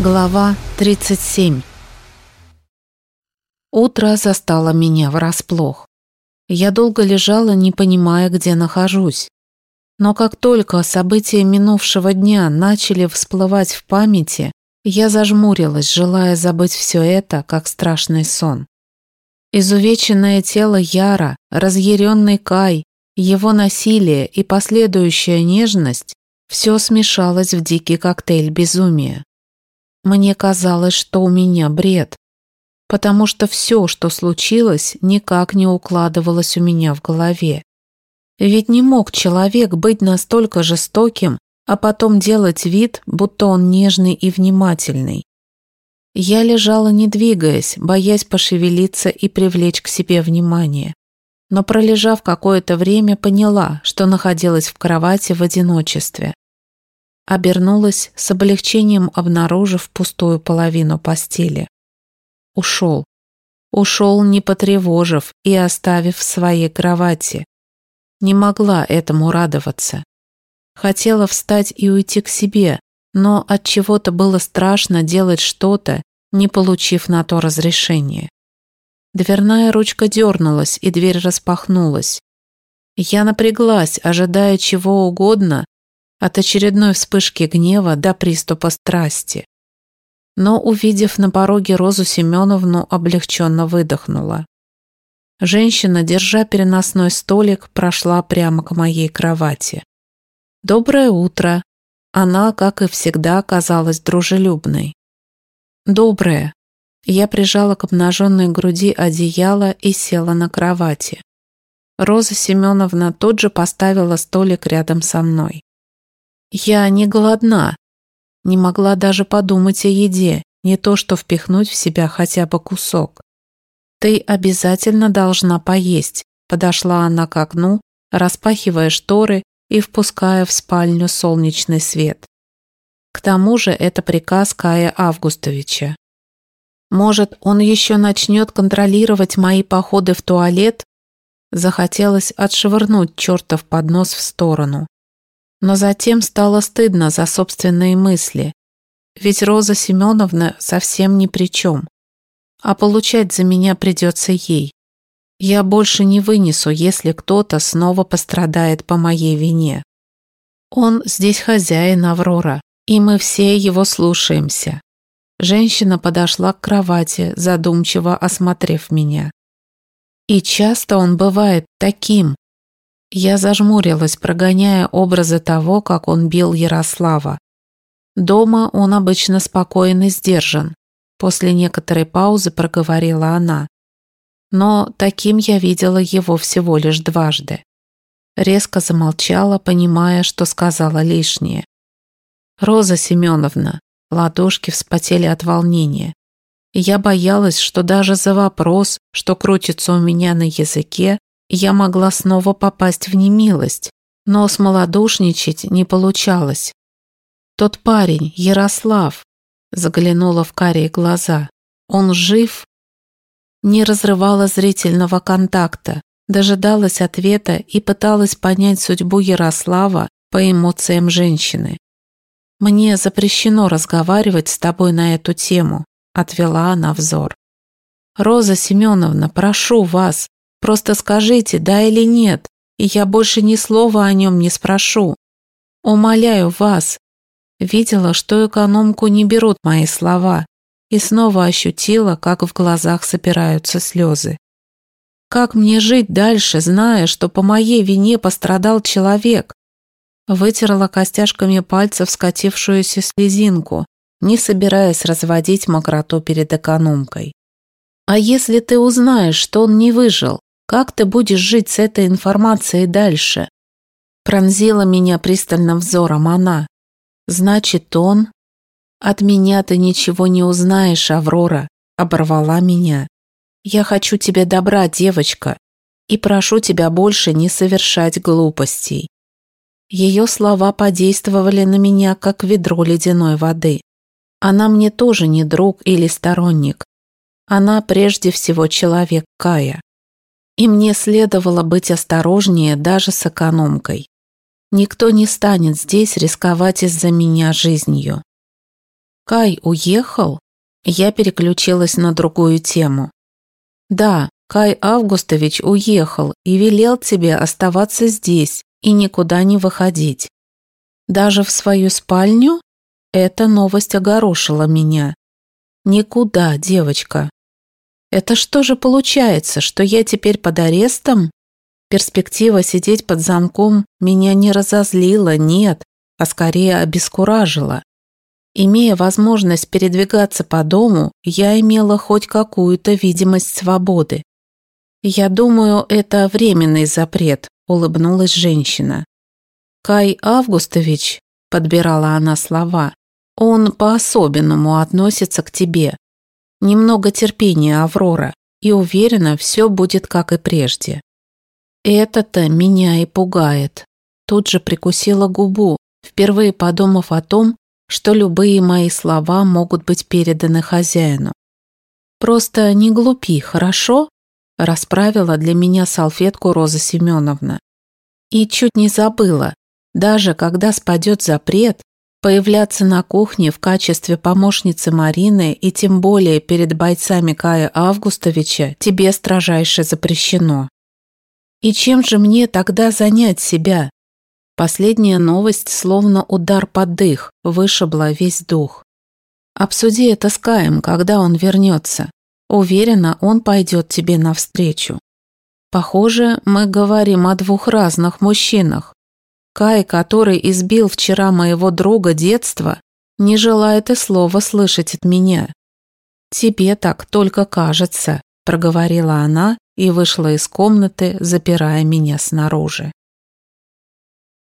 Глава 37 Утро застало меня врасплох. Я долго лежала, не понимая, где нахожусь. Но как только события минувшего дня начали всплывать в памяти, я зажмурилась, желая забыть все это, как страшный сон. Изувеченное тело Яра, разъяренный Кай, его насилие и последующая нежность – все смешалось в дикий коктейль безумия. Мне казалось, что у меня бред, потому что все, что случилось, никак не укладывалось у меня в голове. Ведь не мог человек быть настолько жестоким, а потом делать вид, будто он нежный и внимательный. Я лежала не двигаясь, боясь пошевелиться и привлечь к себе внимание. Но пролежав какое-то время, поняла, что находилась в кровати в одиночестве. Обернулась с облегчением, обнаружив пустую половину постели. Ушел. Ушел, не потревожив и оставив в своей кровати. Не могла этому радоваться. Хотела встать и уйти к себе, но от чего-то было страшно делать что-то, не получив на то разрешение. Дверная ручка дернулась, и дверь распахнулась. Я напряглась, ожидая чего угодно, от очередной вспышки гнева до приступа страсти. Но, увидев на пороге Розу Семеновну, облегченно выдохнула. Женщина, держа переносной столик, прошла прямо к моей кровати. «Доброе утро!» Она, как и всегда, оказалась дружелюбной. «Доброе!» Я прижала к обнаженной груди одеяло и села на кровати. Роза Семеновна тут же поставила столик рядом со мной. Я не голодна. Не могла даже подумать о еде, не то что впихнуть в себя хотя бы кусок. Ты обязательно должна поесть. Подошла она к окну, распахивая шторы и впуская в спальню солнечный свет. К тому же это приказ Кая Августовича. Может, он еще начнет контролировать мои походы в туалет? Захотелось отшвырнуть чертов поднос в сторону. Но затем стало стыдно за собственные мысли. Ведь Роза Семеновна совсем ни при чем. А получать за меня придется ей. Я больше не вынесу, если кто-то снова пострадает по моей вине. Он здесь хозяин Аврора, и мы все его слушаемся. Женщина подошла к кровати, задумчиво осмотрев меня. И часто он бывает таким, я зажмурилась, прогоняя образы того, как он бил Ярослава. Дома он обычно спокоен и сдержан. После некоторой паузы проговорила она. Но таким я видела его всего лишь дважды. Резко замолчала, понимая, что сказала лишнее. «Роза Семеновна», ладошки вспотели от волнения. Я боялась, что даже за вопрос, что крутится у меня на языке, я могла снова попасть в немилость, но смолодушничать не получалось. Тот парень, Ярослав, заглянула в карие глаза. Он жив? Не разрывала зрительного контакта, дожидалась ответа и пыталась понять судьбу Ярослава по эмоциям женщины. «Мне запрещено разговаривать с тобой на эту тему», – отвела она взор. «Роза Семеновна, прошу вас, Просто скажите, да или нет, и я больше ни слова о нем не спрошу. Умоляю вас. Видела, что экономку не берут мои слова, и снова ощутила, как в глазах собираются слезы. Как мне жить дальше, зная, что по моей вине пострадал человек? Вытерла костяшками пальцев скатившуюся слезинку, не собираясь разводить мокроту перед экономкой. А если ты узнаешь, что он не выжил, как ты будешь жить с этой информацией дальше? Пронзила меня пристальным взором она. Значит, он... От меня ты ничего не узнаешь, Аврора, оборвала меня. Я хочу тебе добра, девочка, и прошу тебя больше не совершать глупостей. Ее слова подействовали на меня, как ведро ледяной воды. Она мне тоже не друг или сторонник. Она прежде всего человек Кая. И мне следовало быть осторожнее даже с экономкой. Никто не станет здесь рисковать из-за меня жизнью. Кай уехал? Я переключилась на другую тему. Да, Кай Августович уехал и велел тебе оставаться здесь и никуда не выходить. Даже в свою спальню? Эта новость огорошила меня. Никуда, девочка. Это что же получается, что я теперь под арестом? Перспектива сидеть под замком меня не разозлила, нет, а скорее обескуражила. Имея возможность передвигаться по дому, я имела хоть какую-то видимость свободы. «Я думаю, это временный запрет», – улыбнулась женщина. «Кай Августович», – подбирала она слова, – «он по-особенному относится к тебе. Немного терпения, Аврора, и уверена, все будет как и прежде». Это-то меня и пугает. Тут же прикусила губу, впервые подумав о том, что любые мои слова могут быть переданы хозяину. «Просто не глупи, хорошо?» расправила для меня салфетку Роза Семеновна. И чуть не забыла, даже когда спадет запрет, появляться на кухне в качестве помощницы Марины и тем более перед бойцами Кая Августовича тебе строжайше запрещено. И чем же мне тогда занять себя? Последняя новость, словно удар под дых, вышибла весь дух. Обсуди это с Каем, когда он вернется. Уверена, он пойдет тебе навстречу. Похоже, мы говорим о двух разных мужчинах. Кай, который избил вчера моего друга детства, не желает и слова слышать от меня. Тебе так только кажется, проговорила она и вышла из комнаты, запирая меня снаружи.